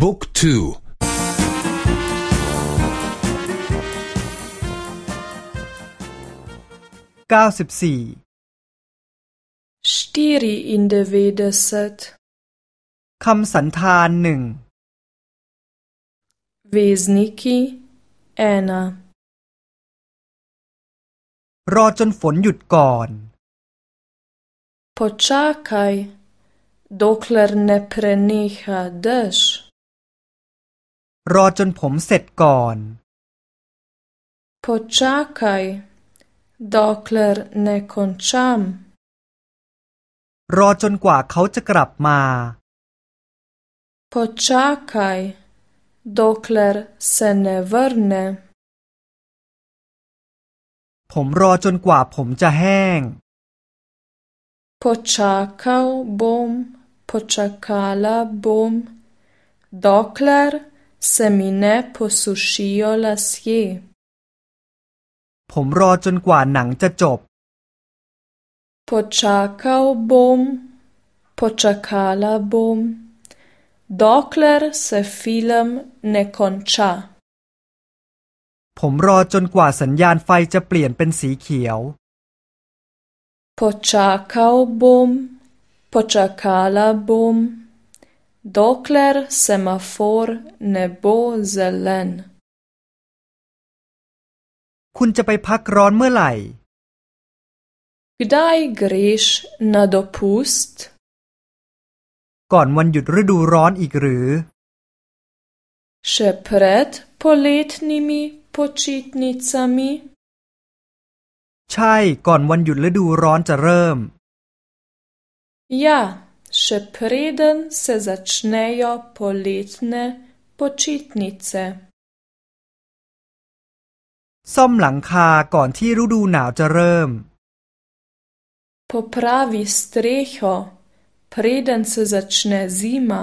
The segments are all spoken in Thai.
บุ๊กทูเก้าสิบสี่สตีรีอินเดเวเดเซตคำสันธานหนึ่งเวสนิกิแอนารอจนฝนหยุดก่อนพอ p o č a k a อกเลอร์เนเ r รนิฮาเดชรอจนผมเสร็จก่อน Počakaj, dokler ne končam. รอจนกว่าเขาจะกลับมา Počakaj, dokler se ne vrne. ผมรอจนกว่าผมจะแห้ง Počakal bom, počakala bom, dokler Se mi ne p o s u s c i o l a s i e ผมรอจนกว่าหนังจะจบ Počakal bom, počakala bom, dokler se film ne konča. ผมรอจนกว่าสัญญาณไฟจะเปลี่ยนเป็นสีเขียว Počakal bom, počakala bom. dokler semafor ne bo zelen คุณจะไปพักร้อนเมื่อไหร่ Kdaj greš na dopust ก่อนวันหยุดฤดูร้อนอีกหรือ Še pred poletnimi počitnicami ใช่ก่อนวันหยุดฤดูร้อนจะเริ่ม Ja še preden se začnejo poletne počitnice. ซ่อมหลังคาก่อนที่ฤดูหนาวจะเริ่ม Popravi streho, preden se začne zima.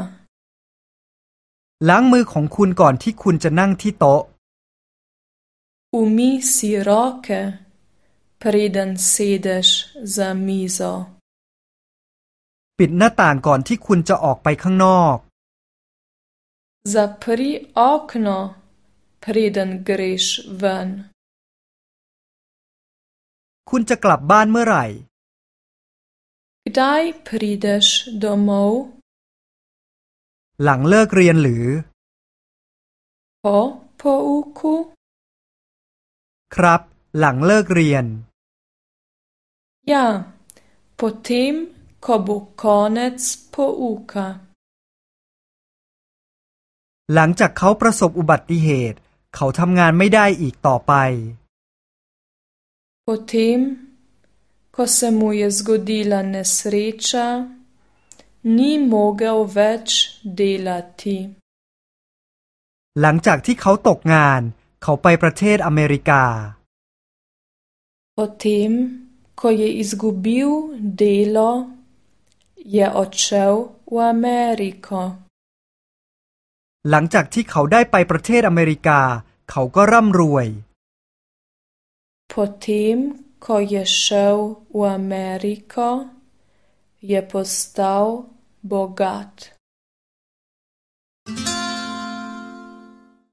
ล้างมือของคุณก่อนที่คุณจะนั่งที่โต๊ะ Umi si roke, preden sedeš za mizo. ปิดหน้าต่างก่อนที่คุณจะออกไปข้างนอก Zapri okno p r i d e n g r s h v a n คุณจะกลับบ้านเมื่อไหร่ Kdaj prideš domov หลังเลิกเรียนหรือ Po pouku ครับ หลังเลิกเรียน่ a p o t i m ko konec pouka หลังจากเขาประสบอุบัติเหตุ เขาทำงานไม่ได้อีกต่อไป Potem, ko se mu je zgodila nesreča, ni mogel več delati. หลังจากที่เขาตกงาน เขาไปประเทศอเมริกา Potem, ko je izgubil delo, je odšel v Ameriko หลังจากที่เขาได้ไปประเทศอเมริกา เขาก็ร่ำรวย Potim ko je šel v Ameriko je postal bogat